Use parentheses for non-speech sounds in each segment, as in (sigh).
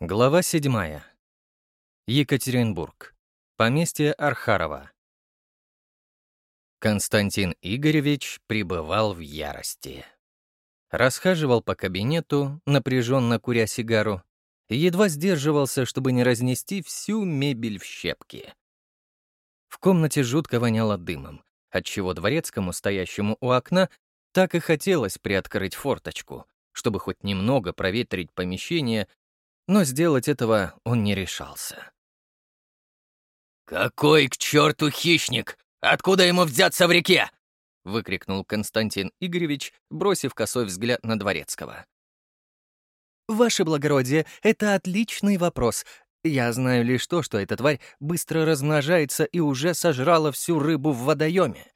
Глава 7. Екатеринбург. Поместье Архарова. Константин Игоревич пребывал в ярости. Расхаживал по кабинету, напряженно куря сигару, и едва сдерживался, чтобы не разнести всю мебель в щепки. В комнате жутко воняло дымом, отчего дворецкому, стоящему у окна, так и хотелось приоткрыть форточку, чтобы хоть немного проветрить помещение но сделать этого он не решался. «Какой к черту хищник? Откуда ему взяться в реке?» — выкрикнул Константин Игоревич, бросив косой взгляд на Дворецкого. «Ваше благородие, это отличный вопрос. Я знаю лишь то, что эта тварь быстро размножается и уже сожрала всю рыбу в водоеме.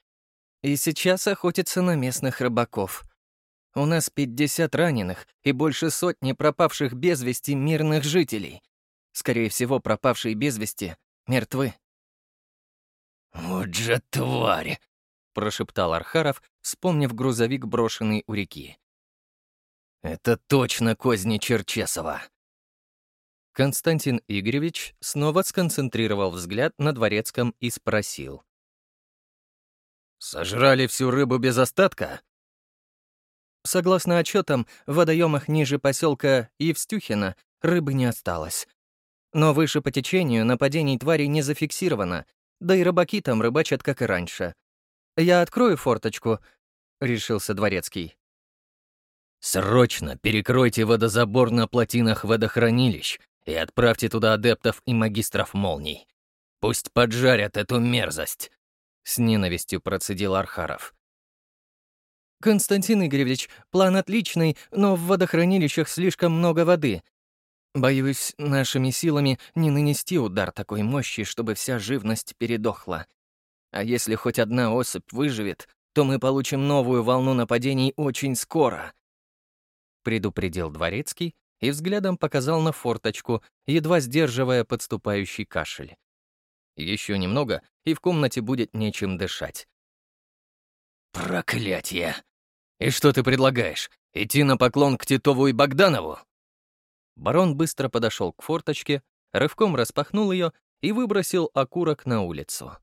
И сейчас охотится на местных рыбаков. У нас 50 раненых и больше сотни пропавших без вести мирных жителей. Скорее всего, пропавшие без вести мертвы. «Вот же тварь!» — прошептал Архаров, вспомнив грузовик, брошенный у реки. «Это точно козни Черчесова!» Константин Игоревич снова сконцентрировал взгляд на дворецком и спросил. «Сожрали всю рыбу без остатка?» Согласно отчетам, в водоемах ниже поселка Евстюхина рыбы не осталось. Но выше по течению нападений твари не зафиксировано, да и рыбаки там рыбачат, как и раньше. «Я открою форточку», — решился Дворецкий. «Срочно перекройте водозабор на плотинах водохранилищ и отправьте туда адептов и магистров молний. Пусть поджарят эту мерзость», — с ненавистью процедил Архаров. «Константин Игоревич, план отличный, но в водохранилищах слишком много воды. Боюсь, нашими силами не нанести удар такой мощи, чтобы вся живность передохла. А если хоть одна особь выживет, то мы получим новую волну нападений очень скоро», — предупредил Дворецкий и взглядом показал на форточку, едва сдерживая подступающий кашель. Еще немного, и в комнате будет нечем дышать. «Проклятие! И что ты предлагаешь? Идти на поклон к Титову и Богданову?» Барон быстро подошел к форточке, рывком распахнул ее и выбросил окурок на улицу.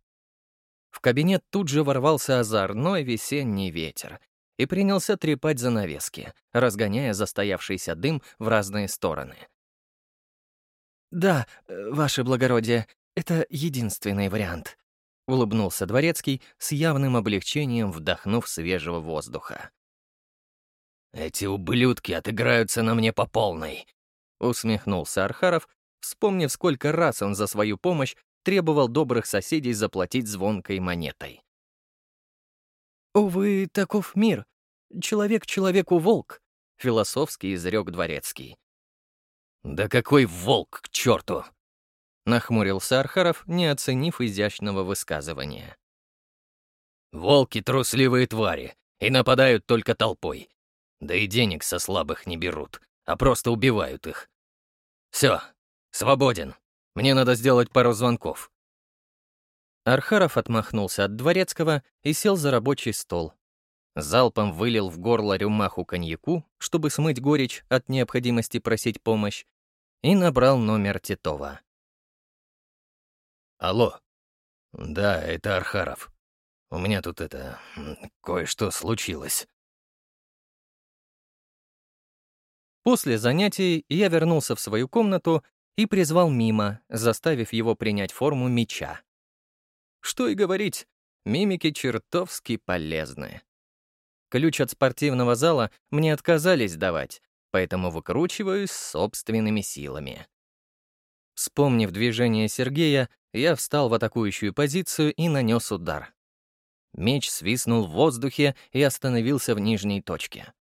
В кабинет тут же ворвался озорной весенний ветер и принялся трепать занавески, разгоняя застоявшийся дым в разные стороны. «Да, ваше благородие, это единственный вариант», — улыбнулся Дворецкий с явным облегчением, вдохнув свежего воздуха. «Эти ублюдки отыграются на мне по полной», — усмехнулся Архаров, вспомнив, сколько раз он за свою помощь требовал добрых соседей заплатить звонкой монетой. «Увы, таков мир. Человек человеку волк», — философски изрек Дворецкий. «Да какой волк, к черту!» Нахмурился Архаров, не оценив изящного высказывания. «Волки — трусливые твари и нападают только толпой. Да и денег со слабых не берут, а просто убивают их. Все, свободен. Мне надо сделать пару звонков». Архаров отмахнулся от дворецкого и сел за рабочий стол. Залпом вылил в горло рюмаху коньяку, чтобы смыть горечь от необходимости просить помощь, и набрал номер Титова. «Алло. Да, это Архаров. У меня тут это... кое-что случилось». После занятий я вернулся в свою комнату и призвал Мима, заставив его принять форму меча. Что и говорить, мимики чертовски полезны. Ключ от спортивного зала мне отказались давать, поэтому выкручиваюсь собственными силами. Вспомнив движение Сергея, я встал в атакующую позицию и нанес удар. Меч свистнул в воздухе и остановился в нижней точке.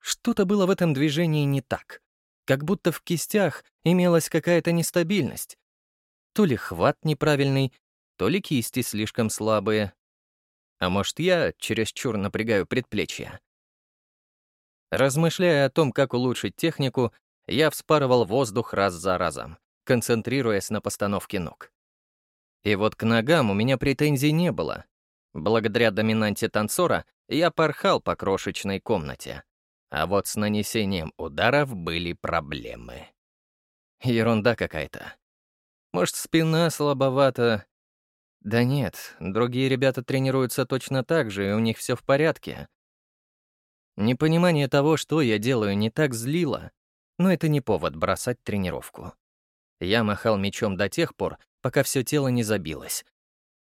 Что-то было в этом движении не так. Как будто в кистях имелась какая-то нестабильность. То ли хват неправильный, то ли кисти слишком слабые. А может, я чересчур напрягаю предплечья. Размышляя о том, как улучшить технику, я вспарывал воздух раз за разом, концентрируясь на постановке ног. И вот к ногам у меня претензий не было. Благодаря доминанте танцора я порхал по крошечной комнате. А вот с нанесением ударов были проблемы. Ерунда какая-то. Может, спина слабовата. Да нет, другие ребята тренируются точно так же, и у них все в порядке. Непонимание того, что я делаю, не так злило, но это не повод бросать тренировку. Я махал мечом до тех пор, пока все тело не забилось.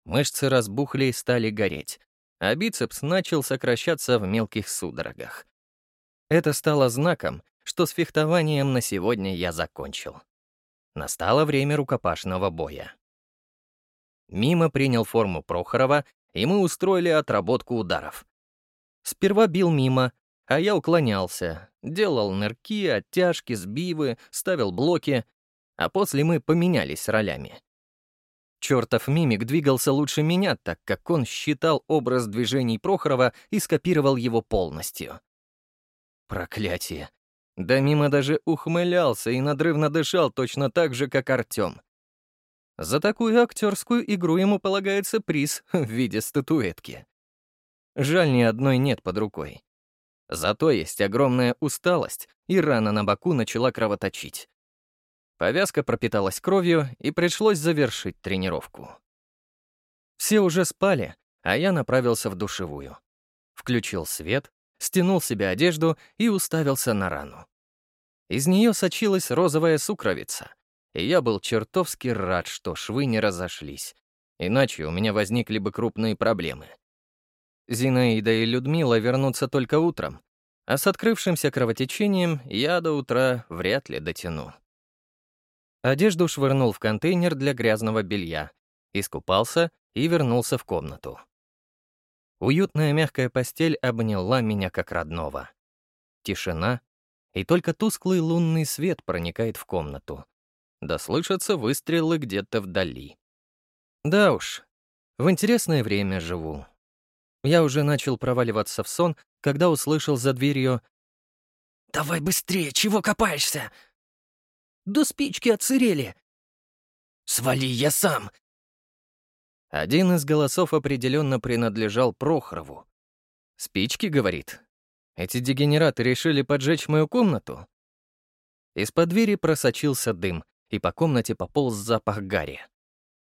Мышцы разбухли и стали гореть, а бицепс начал сокращаться в мелких судорогах. Это стало знаком, что с фехтованием на сегодня я закончил. Настало время рукопашного боя. Мимо принял форму Прохорова, и мы устроили отработку ударов. Сперва бил мимо, а я уклонялся, делал нырки, оттяжки, сбивы, ставил блоки, а после мы поменялись ролями. Чертов мимик двигался лучше меня, так как он считал образ движений Прохорова и скопировал его полностью. Проклятие. Да мимо даже ухмылялся и надрывно дышал точно так же, как Артем. За такую актерскую игру ему полагается приз (laughs) в виде статуэтки. Жаль, ни одной нет под рукой. Зато есть огромная усталость, и рана на боку начала кровоточить. Повязка пропиталась кровью, и пришлось завершить тренировку. Все уже спали, а я направился в душевую. Включил свет, стянул себе одежду и уставился на рану. Из нее сочилась розовая сукровица, и я был чертовски рад, что швы не разошлись, иначе у меня возникли бы крупные проблемы. Зинаида и Людмила вернутся только утром, а с открывшимся кровотечением я до утра вряд ли дотяну. Одежду швырнул в контейнер для грязного белья, искупался и вернулся в комнату. Уютная мягкая постель обняла меня как родного. Тишина, и только тусклый лунный свет проникает в комнату. Да слышатся выстрелы где-то вдали. Да уж, в интересное время живу. Я уже начал проваливаться в сон, когда услышал за дверью «Давай быстрее, чего копаешься?» «Да спички отсырели!» «Свали, я сам!» Один из голосов определенно принадлежал Прохорову. «Спички, — говорит. Эти дегенераты решили поджечь мою комнату?» Из-под двери просочился дым, и по комнате пополз запах гари.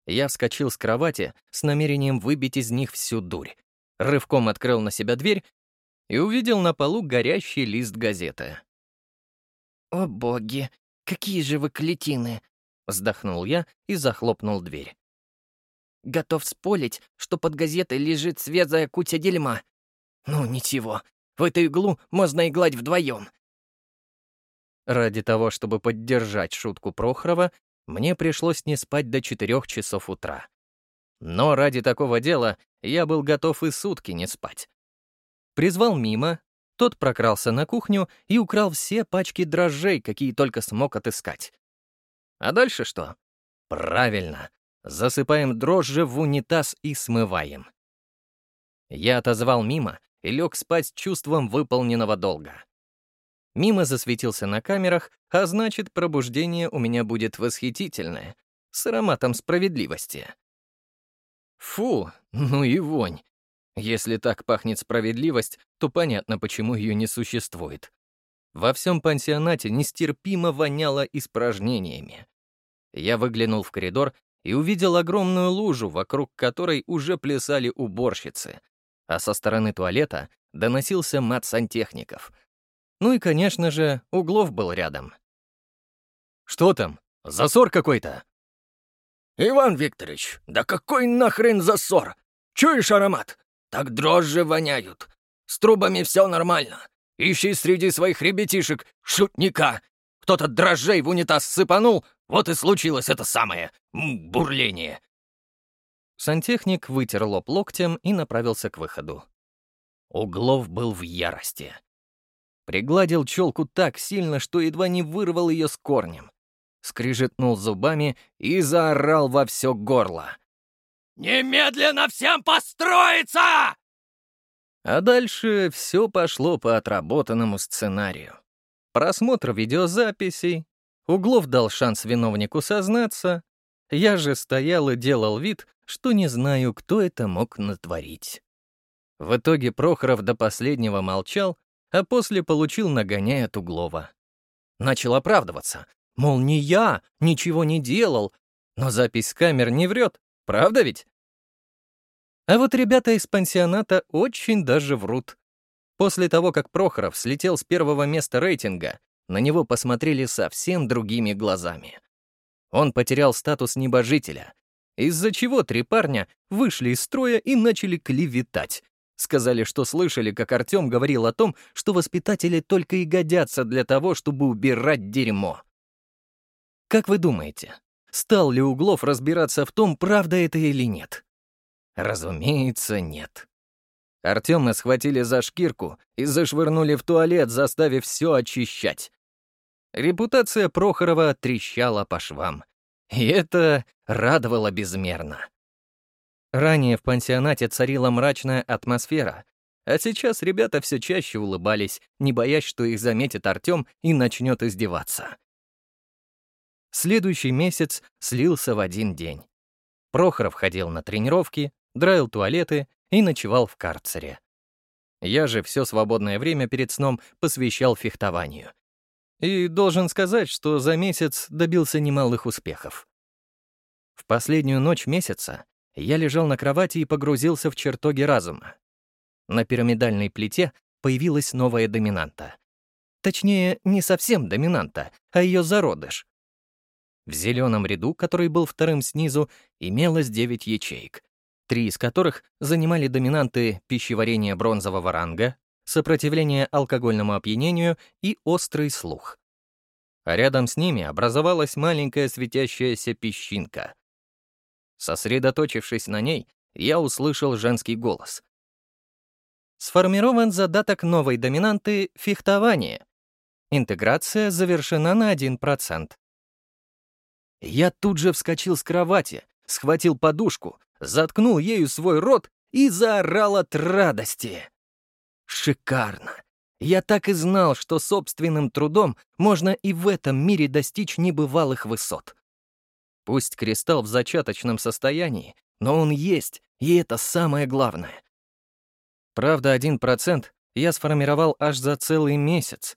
Я вскочил с кровати с намерением выбить из них всю дурь. Рывком открыл на себя дверь и увидел на полу горящий лист газеты. «О боги, какие же вы клетины!» — вздохнул я и захлопнул дверь. Готов спорить, что под газетой лежит свежая куча дерьма. Ну, ничего, в эту иглу можно иглать вдвоем. Ради того, чтобы поддержать шутку Прохорова, мне пришлось не спать до четырех часов утра. Но ради такого дела я был готов и сутки не спать. Призвал мимо, тот прокрался на кухню и украл все пачки дрожжей, какие только смог отыскать. А дальше что? Правильно, Засыпаем дрожжи в унитаз и смываем. Я отозвал Мимо и лег спать с чувством выполненного долга. Мимо засветился на камерах, а значит, пробуждение у меня будет восхитительное, с ароматом справедливости. Фу, ну и вонь. Если так пахнет справедливость, то понятно, почему ее не существует. Во всем пансионате нестерпимо воняло испражнениями. Я выглянул в коридор и увидел огромную лужу, вокруг которой уже плясали уборщицы, а со стороны туалета доносился мат сантехников. Ну и, конечно же, Углов был рядом. «Что там? Засор какой-то?» «Иван Викторович, да какой нахрен засор? Чуешь аромат? Так дрожжи воняют. С трубами все нормально. Ищи среди своих ребятишек шутника. Кто-то дрожжей в унитаз сыпанул, вот и случилось это самое бурление. Сантехник вытер лоб локтем и направился к выходу. Углов был в ярости. Пригладил челку так сильно, что едва не вырвал ее с корнем. Скрижетнул зубами и заорал во все горло. «Немедленно всем построиться!» А дальше все пошло по отработанному сценарию просмотр видеозаписей, Углов дал шанс виновнику сознаться, я же стоял и делал вид, что не знаю, кто это мог натворить. В итоге Прохоров до последнего молчал, а после получил нагоняй от Углова. Начал оправдываться, Мол, не я, ничего не делал. Но запись камер не врет, правда ведь? А вот ребята из пансионата очень даже врут. После того, как Прохоров слетел с первого места рейтинга, на него посмотрели совсем другими глазами. Он потерял статус небожителя, из-за чего три парня вышли из строя и начали клеветать. Сказали, что слышали, как Артем говорил о том, что воспитатели только и годятся для того, чтобы убирать дерьмо. Как вы думаете, стал ли Углов разбираться в том, правда это или нет? Разумеется, нет. Артема схватили за шкирку и зашвырнули в туалет, заставив все очищать. Репутация Прохорова трещала по швам. И это радовало безмерно. Ранее в пансионате царила мрачная атмосфера, а сейчас ребята все чаще улыбались, не боясь, что их заметит Артем и начнет издеваться. Следующий месяц слился в один день. Прохоров ходил на тренировки, драил туалеты и ночевал в карцере. Я же все свободное время перед сном посвящал фехтованию. И должен сказать, что за месяц добился немалых успехов. В последнюю ночь месяца я лежал на кровати и погрузился в чертоги разума. На пирамидальной плите появилась новая доминанта. Точнее, не совсем доминанта, а ее зародыш. В зеленом ряду, который был вторым снизу, имелось 9 ячеек, три из которых занимали доминанты пищеварения бронзового ранга, сопротивление алкогольному опьянению и острый слух. А рядом с ними образовалась маленькая светящаяся песчинка. Сосредоточившись на ней, я услышал женский голос. Сформирован задаток новой доминанты «Фехтование». Интеграция завершена на 1%. Я тут же вскочил с кровати, схватил подушку, заткнул ею свой рот и заорал от радости. Шикарно! Я так и знал, что собственным трудом можно и в этом мире достичь небывалых высот. Пусть кристалл в зачаточном состоянии, но он есть, и это самое главное. Правда, один процент я сформировал аж за целый месяц.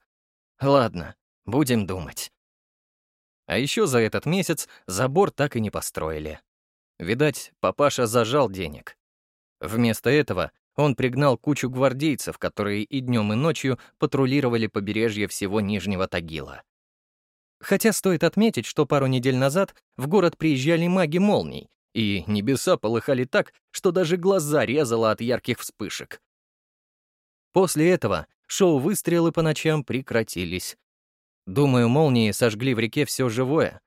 Ладно, будем думать. А еще за этот месяц забор так и не построили. Видать, папаша зажал денег. Вместо этого он пригнал кучу гвардейцев, которые и днем, и ночью патрулировали побережье всего Нижнего Тагила. Хотя стоит отметить, что пару недель назад в город приезжали маги молний, и небеса полыхали так, что даже глаза резало от ярких вспышек. После этого шоу-выстрелы по ночам прекратились. Думаю, молнии сожгли в реке все живое.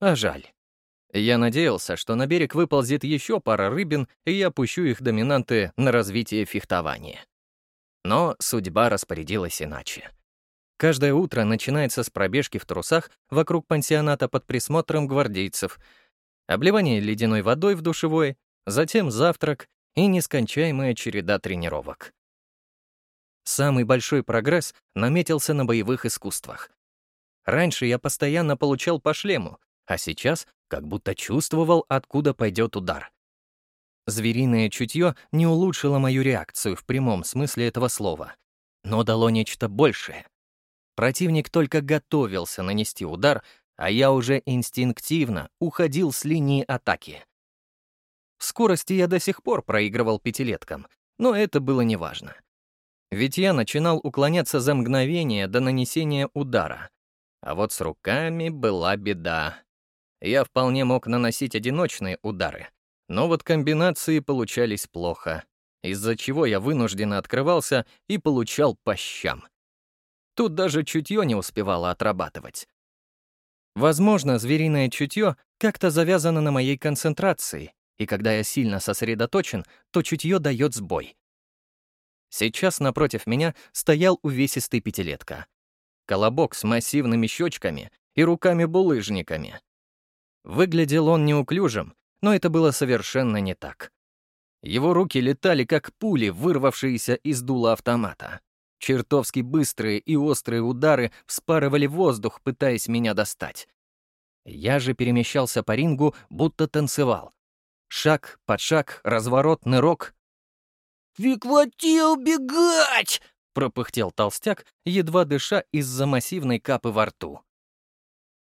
А жаль. Я надеялся, что на берег выползет еще пара рыбин, и я пущу их доминанты на развитие фехтования. Но судьба распорядилась иначе. Каждое утро начинается с пробежки в трусах вокруг пансионата под присмотром гвардейцев, обливание ледяной водой в душевой, затем завтрак и нескончаемая череда тренировок. Самый большой прогресс наметился на боевых искусствах. Раньше я постоянно получал по шлему, а сейчас как будто чувствовал, откуда пойдет удар. Звериное чутье не улучшило мою реакцию в прямом смысле этого слова, но дало нечто большее. Противник только готовился нанести удар, а я уже инстинктивно уходил с линии атаки. В скорости я до сих пор проигрывал пятилеткам, но это было неважно. Ведь я начинал уклоняться за мгновение до нанесения удара. А вот с руками была беда я вполне мог наносить одиночные удары, но вот комбинации получались плохо, из-за чего я вынужденно открывался и получал по щам. Тут даже чутье не успевало отрабатывать. Возможно, звериное чутье как-то завязано на моей концентрации, и когда я сильно сосредоточен, то чутье дает сбой. Сейчас напротив меня стоял увесистый пятилетка. Колобок с массивными щечками и руками-булыжниками. Выглядел он неуклюжим, но это было совершенно не так. Его руки летали, как пули, вырвавшиеся из дула автомата. Чертовски быстрые и острые удары вспарывали воздух, пытаясь меня достать. Я же перемещался по рингу, будто танцевал. Шаг под шаг, разворот, нырок. «Прекрати убегать!» — пропыхтел толстяк, едва дыша из-за массивной капы во рту.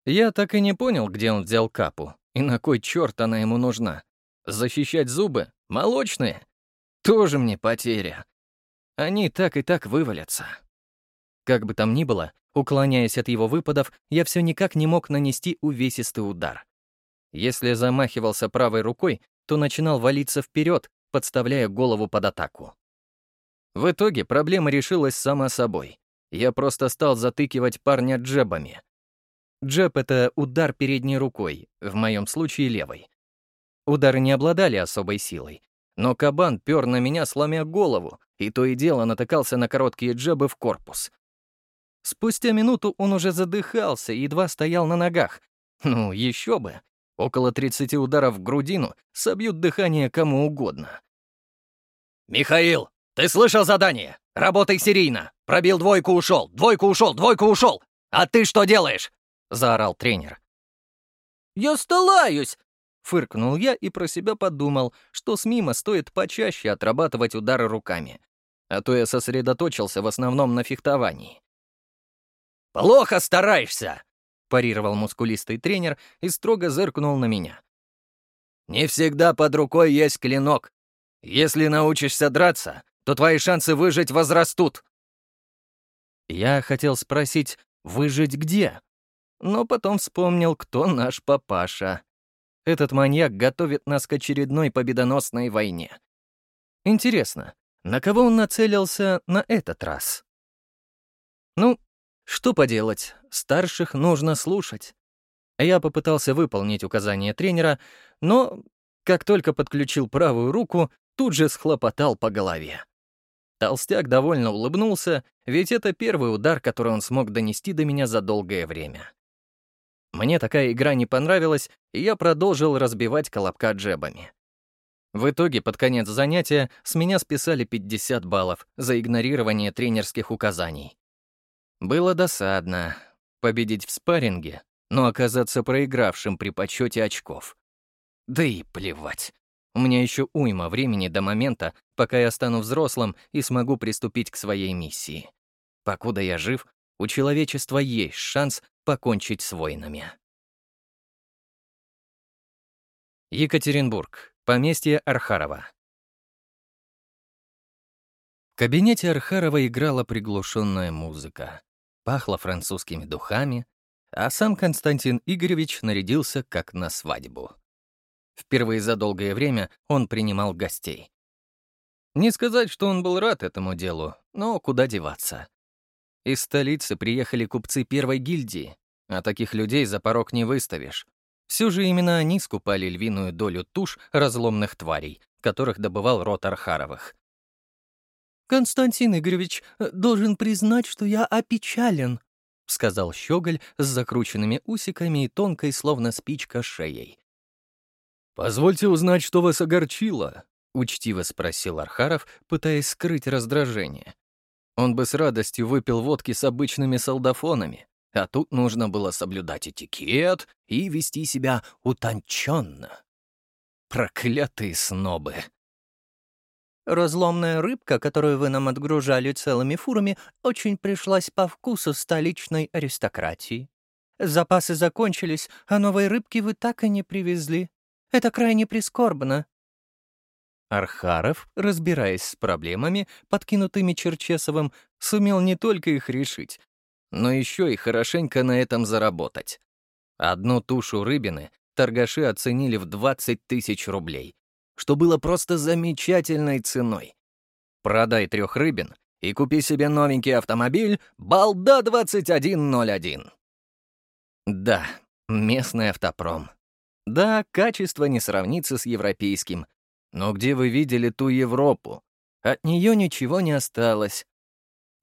Я так и не понял, где он взял капу и на кой черт она ему нужна. Защищать зубы? Молочные? Тоже мне потеря. Они так и так вывалятся. Как бы там ни было, уклоняясь от его выпадов, я все никак не мог нанести увесистый удар. Если замахивался правой рукой, то начинал валиться вперед, подставляя голову под атаку. В итоге проблема решилась сама собой. Я просто стал затыкивать парня джебами. Джеб — это удар передней рукой, в моем случае левой. Удары не обладали особой силой, но кабан пёр на меня, сломя голову, и то и дело натыкался на короткие джебы в корпус. Спустя минуту он уже задыхался и едва стоял на ногах. Ну, еще бы. Около 30 ударов в грудину собьют дыхание кому угодно. «Михаил, ты слышал задание? Работай серийно. Пробил двойку, ушел, двойку, ушел, двойку, ушел. А ты что делаешь?» — заорал тренер. «Я столаюсь!» Фыркнул я и про себя подумал, что с мимо стоит почаще отрабатывать удары руками. А то я сосредоточился в основном на фехтовании. «Плохо стараешься!» — парировал мускулистый тренер и строго зыркнул на меня. «Не всегда под рукой есть клинок. Если научишься драться, то твои шансы выжить возрастут». Я хотел спросить, выжить где? Но потом вспомнил, кто наш папаша. Этот маньяк готовит нас к очередной победоносной войне. Интересно, на кого он нацелился на этот раз? Ну, что поделать, старших нужно слушать. Я попытался выполнить указание тренера, но, как только подключил правую руку, тут же схлопотал по голове. Толстяк довольно улыбнулся, ведь это первый удар, который он смог донести до меня за долгое время. Мне такая игра не понравилась, и я продолжил разбивать колобка джебами. В итоге, под конец занятия, с меня списали 50 баллов за игнорирование тренерских указаний. Было досадно победить в спарринге, но оказаться проигравшим при подсчете очков. Да и плевать. У меня еще уйма времени до момента, пока я стану взрослым и смогу приступить к своей миссии. Покуда я жив, у человечества есть шанс покончить с войнами. Екатеринбург. Поместье Архарова. В кабинете Архарова играла приглушенная музыка. Пахло французскими духами, а сам Константин Игоревич нарядился как на свадьбу. Впервые за долгое время он принимал гостей. Не сказать, что он был рад этому делу, но куда деваться. Из столицы приехали купцы первой гильдии, а таких людей за порог не выставишь. Все же именно они скупали львиную долю туш разломных тварей, которых добывал род Архаровых. «Константин Игоревич, э, должен признать, что я опечален», — сказал Щеголь с закрученными усиками и тонкой, словно спичка, шеей. «Позвольте узнать, что вас огорчило», — учтиво спросил Архаров, пытаясь скрыть раздражение. Он бы с радостью выпил водки с обычными солдафонами, а тут нужно было соблюдать этикет и вести себя утонченно. Проклятые снобы. Разломная рыбка, которую вы нам отгружали целыми фурами, очень пришлась по вкусу столичной аристократии. Запасы закончились, а новой рыбки вы так и не привезли. Это крайне прискорбно. Архаров, разбираясь с проблемами, подкинутыми Черчесовым, сумел не только их решить, но еще и хорошенько на этом заработать. Одну тушу рыбины торгаши оценили в 20 тысяч рублей, что было просто замечательной ценой. Продай трех рыбин и купи себе новенький автомобиль «Балда 2101». Да, местный автопром. Да, качество не сравнится с европейским, но где вы видели ту Европу? От нее ничего не осталось.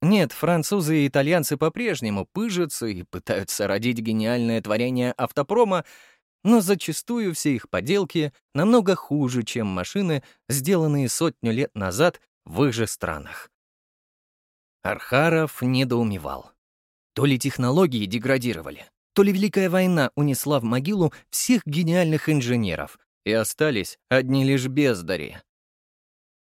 Нет, французы и итальянцы по-прежнему пыжатся и пытаются родить гениальное творение автопрома, но зачастую все их поделки намного хуже, чем машины, сделанные сотню лет назад в их же странах. Архаров недоумевал. То ли технологии деградировали, то ли Великая война унесла в могилу всех гениальных инженеров, и остались одни лишь бездари.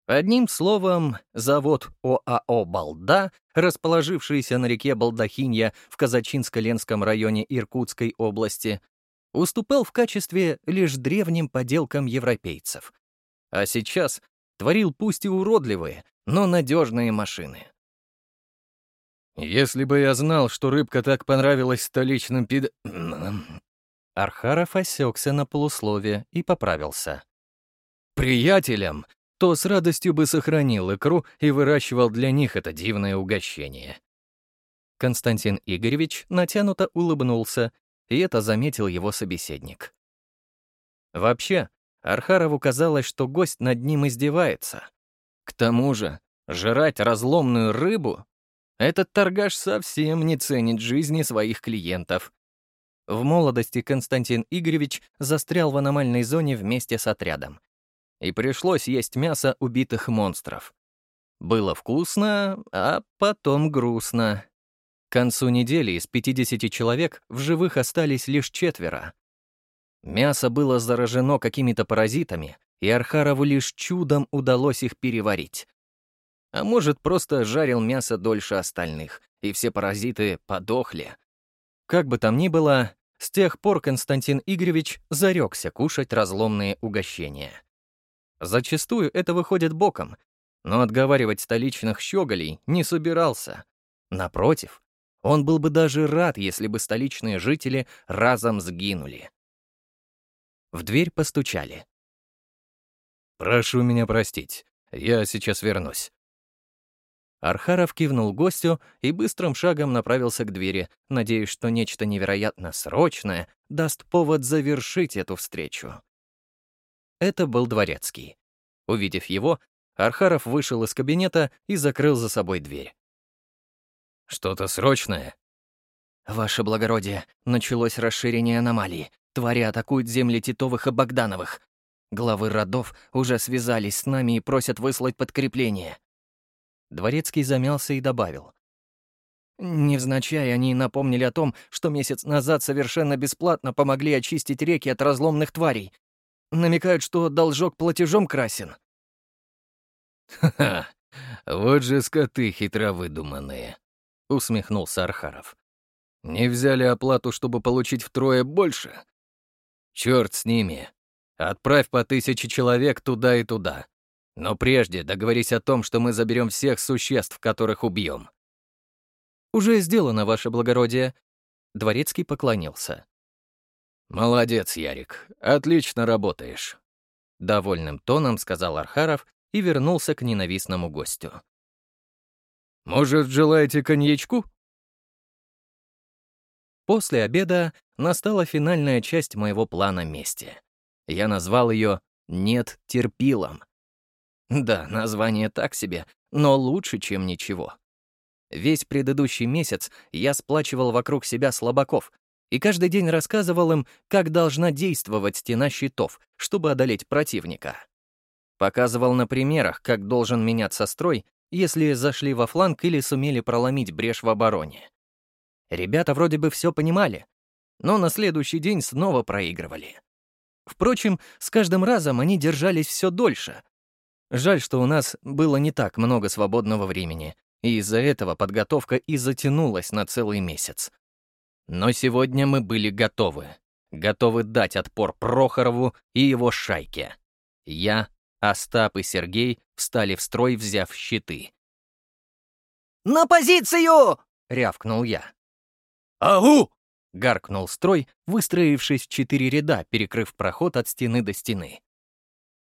Одним словом, завод ОАО «Балда», расположившийся на реке Балдахинья в Казачинско-Ленском районе Иркутской области, уступал в качестве лишь древним поделкам европейцев. А сейчас творил пусть и уродливые, но надежные машины. «Если бы я знал, что рыбка так понравилась столичным пид...» (clears throat) Архаров осекся на полусловие и поправился. «Приятелям, то с радостью бы сохранил икру и выращивал для них это дивное угощение». Константин Игоревич натянуто улыбнулся, и это заметил его собеседник. Вообще, Архарову казалось, что гость над ним издевается. К тому же, жрать разломную рыбу этот торгаш совсем не ценит жизни своих клиентов. В молодости Константин Игоревич застрял в аномальной зоне вместе с отрядом. И пришлось есть мясо убитых монстров. Было вкусно, а потом грустно. К концу недели из 50 человек в живых остались лишь четверо. Мясо было заражено какими-то паразитами, и Архарову лишь чудом удалось их переварить. А может, просто жарил мясо дольше остальных, и все паразиты подохли. Как бы там ни было, с тех пор Константин Игоревич зарекся кушать разломные угощения. Зачастую это выходит боком, но отговаривать столичных щеголей не собирался. Напротив, он был бы даже рад, если бы столичные жители разом сгинули. В дверь постучали. «Прошу меня простить, я сейчас вернусь», Архаров кивнул гостю и быстрым шагом направился к двери, надеясь, что нечто невероятно срочное даст повод завершить эту встречу. Это был дворецкий. Увидев его, Архаров вышел из кабинета и закрыл за собой дверь. «Что-то срочное?» «Ваше благородие, началось расширение аномалии. Твари атакуют земли Титовых и Богдановых. Главы родов уже связались с нами и просят выслать подкрепление. Дворецкий замялся и добавил. Невзначай они напомнили о том, что месяц назад совершенно бесплатно помогли очистить реки от разломных тварей. Намекают, что должок платежом красен. «Ха-ха, вот же скоты хитро выдуманные», — усмехнулся Архаров. «Не взяли оплату, чтобы получить втрое больше? Черт с ними. Отправь по тысяче человек туда и туда. Но прежде договорись о том, что мы заберем всех существ, которых убьем. «Уже сделано, ваше благородие». Дворецкий поклонился. «Молодец, Ярик. Отлично работаешь», — довольным тоном сказал Архаров и вернулся к ненавистному гостю. «Может, желаете коньячку?» После обеда настала финальная часть моего плана мести. Я назвал ее «Нет терпилом». Да, название так себе, но лучше, чем ничего. Весь предыдущий месяц я сплачивал вокруг себя слабаков и каждый день рассказывал им, как должна действовать стена щитов, чтобы одолеть противника. Показывал на примерах, как должен меняться строй, если зашли во фланг или сумели проломить брешь в обороне. Ребята вроде бы все понимали, но на следующий день снова проигрывали. Впрочем, с каждым разом они держались все дольше, Жаль, что у нас было не так много свободного времени, и из-за этого подготовка и затянулась на целый месяц. Но сегодня мы были готовы. Готовы дать отпор Прохорову и его шайке. Я, Остап и Сергей встали в строй, взяв щиты. «На позицию!» — рявкнул я. «Ау!» — гаркнул строй, выстроившись в четыре ряда, перекрыв проход от стены до стены.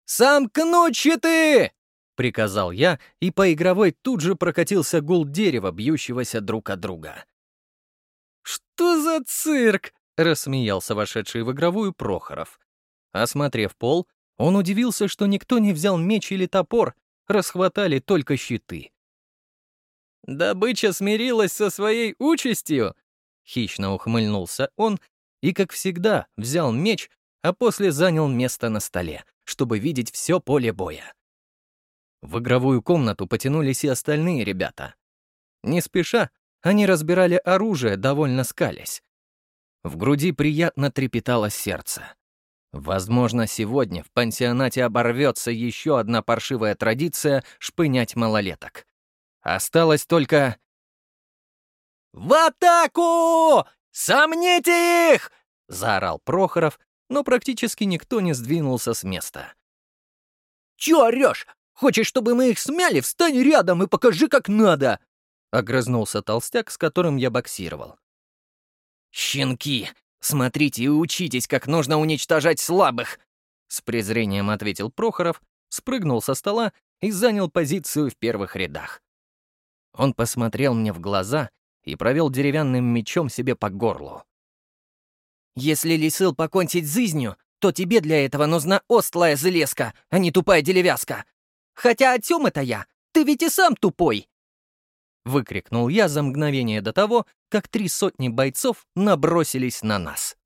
«Сомкнуть щиты!» — приказал я, и по игровой тут же прокатился гул дерева, бьющегося друг от друга. «Что за цирк?» — рассмеялся вошедший в игровую Прохоров. Осмотрев пол, он удивился, что никто не взял меч или топор, расхватали только щиты. «Добыча смирилась со своей участью!» Хищно ухмыльнулся он и, как всегда, взял меч, а после занял место на столе, чтобы видеть все поле боя. В игровую комнату потянулись и остальные ребята. Не спеша, они разбирали оружие, довольно скалясь. В груди приятно трепетало сердце. Возможно, сегодня в пансионате оборвется еще одна паршивая традиция шпынять малолеток. Осталось только... «В атаку! Сомните их!» — заорал Прохоров, но практически никто не сдвинулся с места. «Чё орёшь? Хочешь, чтобы мы их смяли? Встань рядом и покажи, как надо!» — огрызнулся толстяк, с которым я боксировал. «Щенки, смотрите и учитесь, как нужно уничтожать слабых!» С презрением ответил Прохоров, спрыгнул со стола и занял позицию в первых рядах. Он посмотрел мне в глаза и провел деревянным мечом себе по горлу. «Если лисыл покончить жизнью, то тебе для этого нужна остлая железка, а не тупая деревяска. Хотя о чем это я? Ты ведь и сам тупой!» Выкрикнул я за мгновение до того, как три сотни бойцов набросились на нас.